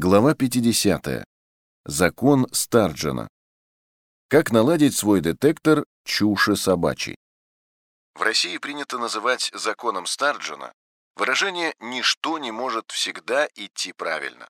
Глава 50. Закон Старджена. Как наладить свой детектор чуши собачьей? В России принято называть законом Старджена выражение «ничто не может всегда идти правильно».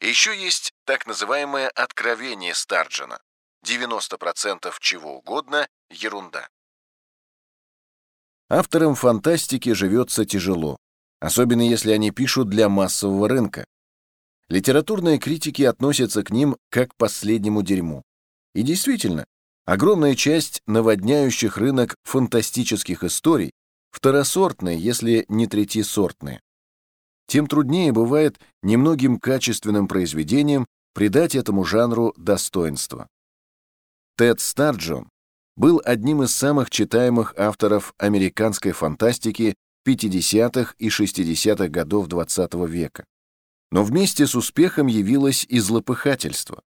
еще есть так называемое откровение Старджена. 90% чего угодно – ерунда. Авторам фантастики живется тяжело, особенно если они пишут для массового рынка. Литературные критики относятся к ним как к последнему дерьму. И действительно, огромная часть наводняющих рынок фантастических историй второсортные, если не третисортные. Тем труднее бывает немногим качественным произведениям придать этому жанру достоинство. Тед Старджон был одним из самых читаемых авторов американской фантастики 50-х и 60-х годов XX -го века. Но вместе с успехом явилось и злопыхательство.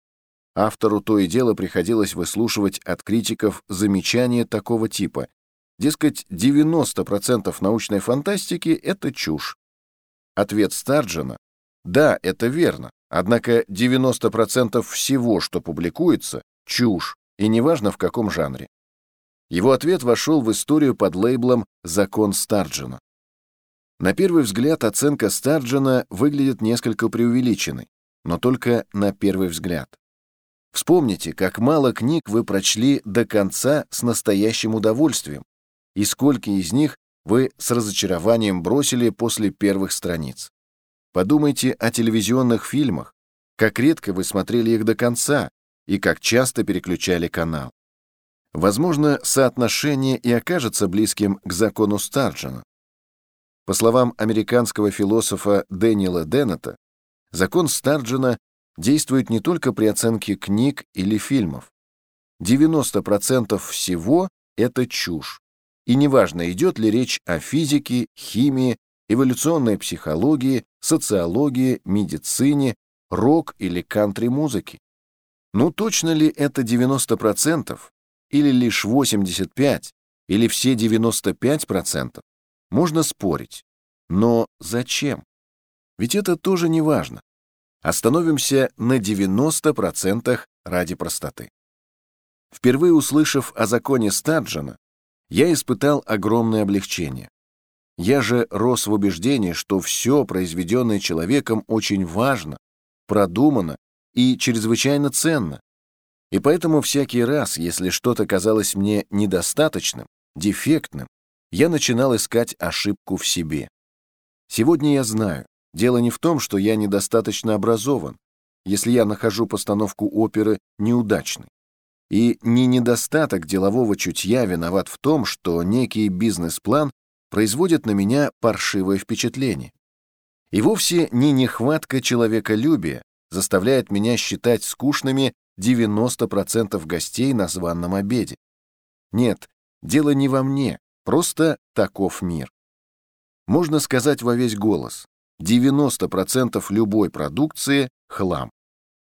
Автору то и дело приходилось выслушивать от критиков замечания такого типа. Дескать, 90% научной фантастики — это чушь. Ответ Старджена — да, это верно, однако 90% всего, что публикуется, — чушь, и неважно в каком жанре. Его ответ вошел в историю под лейблом «Закон Старджена». На первый взгляд оценка Старджена выглядит несколько преувеличенной, но только на первый взгляд. Вспомните, как мало книг вы прочли до конца с настоящим удовольствием, и сколько из них вы с разочарованием бросили после первых страниц. Подумайте о телевизионных фильмах, как редко вы смотрели их до конца и как часто переключали канал. Возможно, соотношение и окажется близким к закону Старджена, по словам американского философа Дэниела Деннета, закон Старджена действует не только при оценке книг или фильмов. 90% всего — это чушь. И неважно, идет ли речь о физике, химии, эволюционной психологии, социологии, медицине, рок или кантри-музыке. Ну точно ли это 90%? Или лишь 85%? Или все 95%? Можно спорить. Но зачем? Ведь это тоже не важно. Остановимся на 90% ради простоты. Впервые услышав о законе Стаджена, я испытал огромное облегчение. Я же рос в убеждении, что все, произведенное человеком, очень важно, продумано и чрезвычайно ценно. И поэтому всякий раз, если что-то казалось мне недостаточным, дефектным, я начинал искать ошибку в себе. Сегодня я знаю, дело не в том, что я недостаточно образован, если я нахожу постановку оперы неудачной. И не недостаток делового чутья виноват в том, что некий бизнес-план производит на меня паршивое впечатление. И вовсе не нехватка человеколюбия заставляет меня считать скучными 90% гостей на званном обеде. Нет, дело не во мне, Просто таков мир. Можно сказать во весь голос. 90% любой продукции — хлам.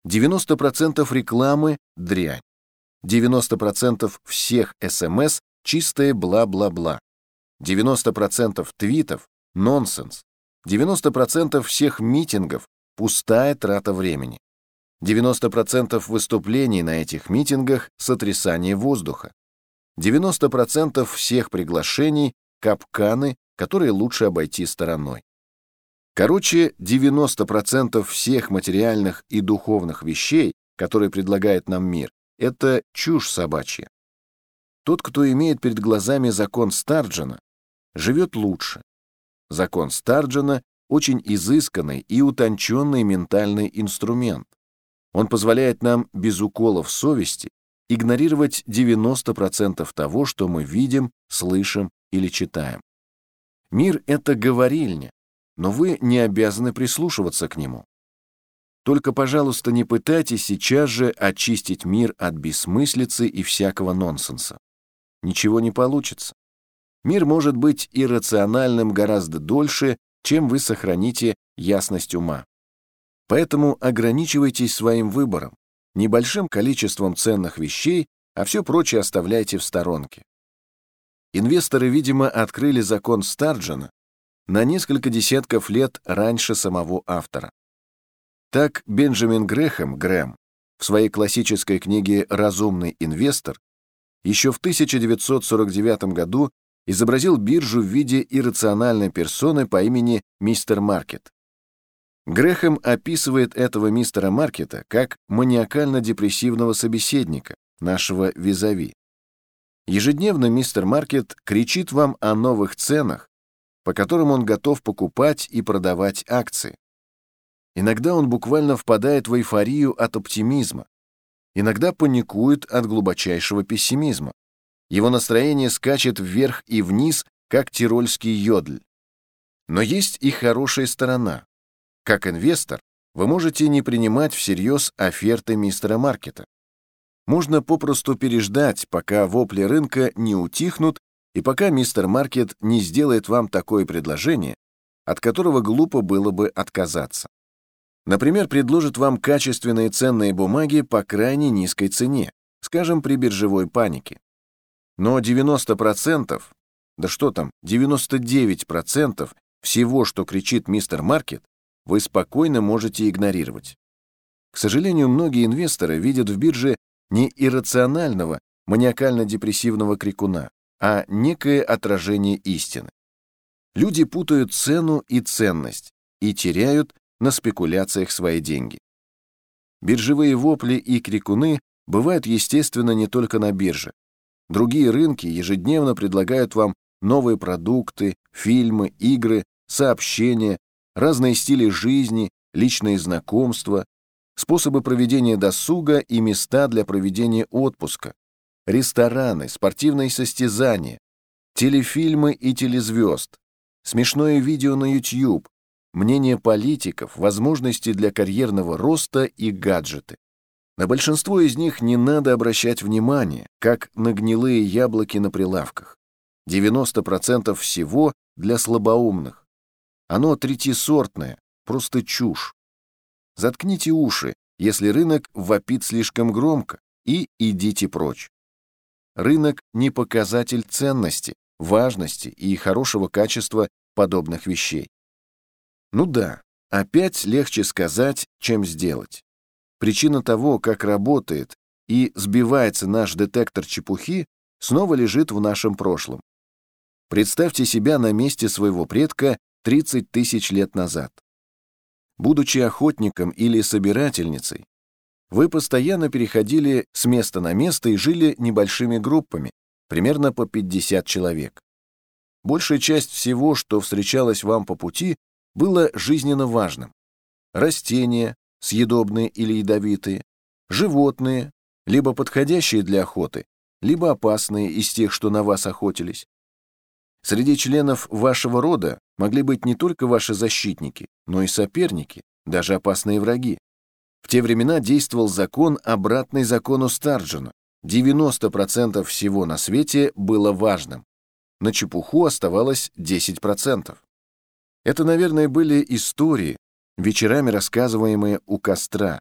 90% рекламы — дрянь. 90% всех СМС — чистое бла-бла-бла. 90% твитов — нонсенс. 90% всех митингов — пустая трата времени. 90% выступлений на этих митингах — сотрясание воздуха. 90% всех приглашений — капканы, которые лучше обойти стороной. Короче, 90% всех материальных и духовных вещей, которые предлагает нам мир, это чушь собачья. Тот, кто имеет перед глазами закон Старджена, живет лучше. Закон Старджена — очень изысканный и утонченный ментальный инструмент. Он позволяет нам без уколов совести игнорировать 90% того, что мы видим, слышим или читаем. Мир — это говорильня, но вы не обязаны прислушиваться к нему. Только, пожалуйста, не пытайтесь сейчас же очистить мир от бессмыслицы и всякого нонсенса. Ничего не получится. Мир может быть иррациональным гораздо дольше, чем вы сохраните ясность ума. Поэтому ограничивайтесь своим выбором, небольшим количеством ценных вещей, а все прочее оставляйте в сторонке. Инвесторы, видимо, открыли закон Старджена на несколько десятков лет раньше самого автора. Так Бенджамин Грэхэм Грэм в своей классической книге «Разумный инвестор» еще в 1949 году изобразил биржу в виде иррациональной персоны по имени Мистер Маркет. Грэхэм описывает этого мистера Маркета как маниакально-депрессивного собеседника, нашего визави. Ежедневно мистер Маркет кричит вам о новых ценах, по которым он готов покупать и продавать акции. Иногда он буквально впадает в эйфорию от оптимизма, иногда паникует от глубочайшего пессимизма. Его настроение скачет вверх и вниз, как тирольский йодль. Но есть и хорошая сторона. Как инвестор, вы можете не принимать всерьез оферты мистера Маркета. Можно попросту переждать, пока вопли рынка не утихнут и пока мистер Маркет не сделает вам такое предложение, от которого глупо было бы отказаться. Например, предложит вам качественные ценные бумаги по крайне низкой цене, скажем, при биржевой панике. Но 90%, да что там, 99% всего, что кричит мистер Маркет, вы спокойно можете игнорировать. К сожалению, многие инвесторы видят в бирже не иррационального, маниакально-депрессивного крикуна, а некое отражение истины. Люди путают цену и ценность и теряют на спекуляциях свои деньги. Биржевые вопли и крикуны бывают, естественно, не только на бирже. Другие рынки ежедневно предлагают вам новые продукты, фильмы, игры, сообщения, разные стили жизни, личные знакомства, способы проведения досуга и места для проведения отпуска, рестораны, спортивные состязания, телефильмы и телезвезд, смешное видео на YouTube, мнение политиков, возможности для карьерного роста и гаджеты. На большинство из них не надо обращать внимание, как на гнилые яблоки на прилавках. 90% всего для слабоумных. Оно третисортное, просто чушь. Заткните уши, если рынок вопит слишком громко, и идите прочь. Рынок — не показатель ценности, важности и хорошего качества подобных вещей. Ну да, опять легче сказать, чем сделать. Причина того, как работает и сбивается наш детектор чепухи, снова лежит в нашем прошлом. Представьте себя на месте своего предка 30 тысяч лет назад. Будучи охотником или собирательницей, вы постоянно переходили с места на место и жили небольшими группами, примерно по 50 человек. Большая часть всего, что встречалось вам по пути, было жизненно важным. Растения, съедобные или ядовитые, животные, либо подходящие для охоты, либо опасные из тех, что на вас охотились. Среди членов вашего рода могли быть не только ваши защитники, но и соперники, даже опасные враги. В те времена действовал закон, обратный закону Старджина. 90% всего на свете было важным. На чепуху оставалось 10%. Это, наверное, были истории, вечерами рассказываемые у костра,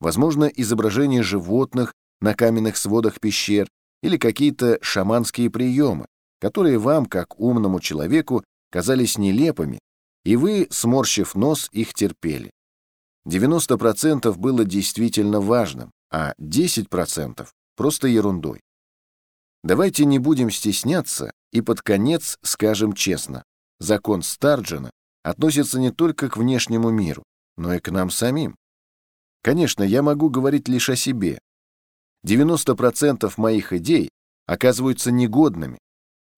возможно, изображения животных на каменных сводах пещер или какие-то шаманские приемы, которые вам, как умному человеку, казались нелепыми, и вы, сморщив нос, их терпели. 90% было действительно важным, а 10% — просто ерундой. Давайте не будем стесняться и под конец скажем честно. Закон Старджина относится не только к внешнему миру, но и к нам самим. Конечно, я могу говорить лишь о себе. 90% моих идей оказываются негодными,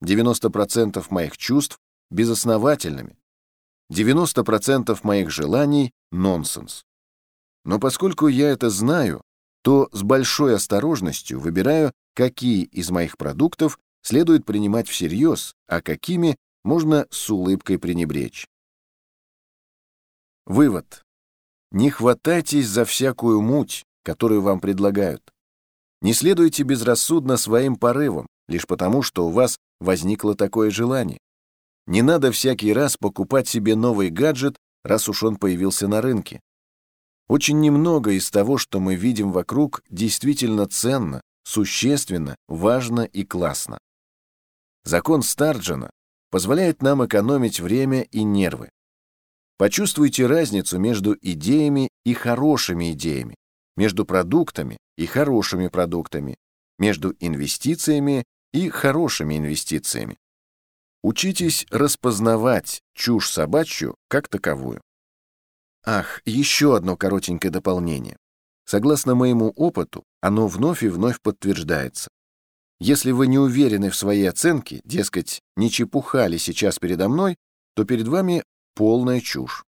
90% моих чувств — безосновательными, 90% моих желаний — нонсенс. Но поскольку я это знаю, то с большой осторожностью выбираю, какие из моих продуктов следует принимать всерьез, а какими можно с улыбкой пренебречь. Вывод. Не хватайтесь за всякую муть, которую вам предлагают. Не следуйте безрассудно своим порывам, лишь потому, что у вас возникло такое желание. Не надо всякий раз покупать себе новый гаджет, раз уж он появился на рынке. Очень немного из того, что мы видим вокруг, действительно ценно, существенно, важно и классно. Закон Старджина позволяет нам экономить время и нервы. Почувствуйте разницу между идеями и хорошими идеями, между продуктами и хорошими продуктами, между инвестициями и хорошими инвестициями. Учитесь распознавать чушь собачью как таковую. Ах, еще одно коротенькое дополнение. Согласно моему опыту, оно вновь и вновь подтверждается. Если вы не уверены в своей оценке, дескать, не чепуха ли сейчас передо мной, то перед вами полная чушь.